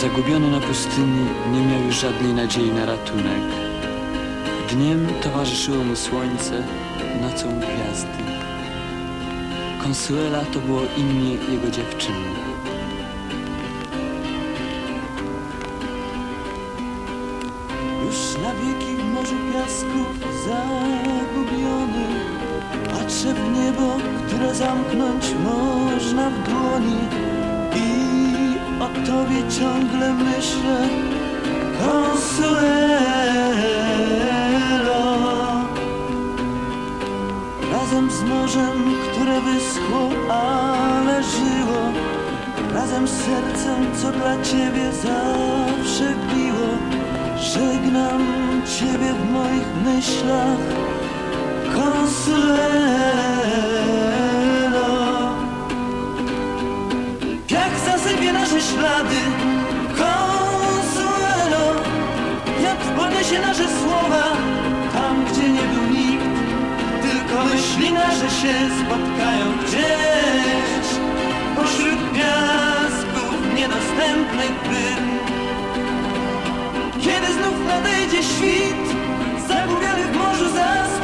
Zagubiony na pustyni nie miał już żadnej nadziei na ratunek. Dniem towarzyszyło mu słońce, nocą gwiazdy. Consuela to było imię jego dziewczyny. Już na wieki w morzu piasków zagubiony Patrzę w niebo, które zamknąć można w dłoni o tobie ciągle myślę Consuelo Razem z morzem, które wyschło, ale żyło. Razem z sercem, co dla ciebie zawsze biło Żegnam ciebie w moich myślach Consuelo zasypie nasze ślady. Consuelo Wiatr podniesie nasze słowa Tam, gdzie nie był nikt Tylko myśli nasze się spotkają gdzieś. Pośród piasków niedostępnych wyn kiedy znów nadejdzie świt Zagubiony w morzu zasp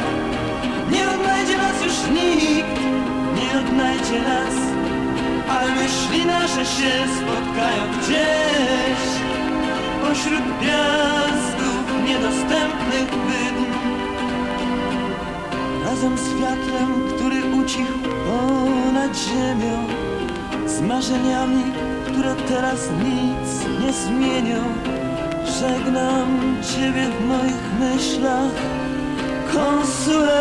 Nie odnajdzie nas już nikt Nie odnajdzie nas Ale myśli nasze się spotkają gdzieś. Pośród piasków niedostępnych wydm Razem z wiatrem, który ucichł ponad ziemią. Z marzeniami, które teraz nic nie zmienią. Żegnam Ciebie w moich myślach Consuelo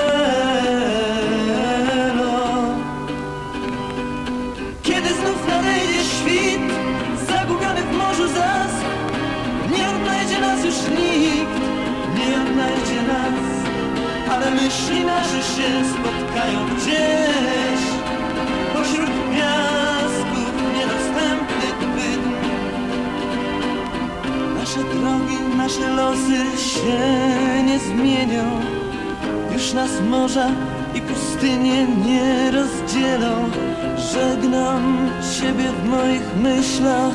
Ale myśli nasze się spotkają gdzieś. Pośród piasków niedostępnych wydm Nasze drogi, nasze losy się nie zmienią. Już nas morza i pustynie nie rozdzielą. Żegnam Ciebie w moich myślach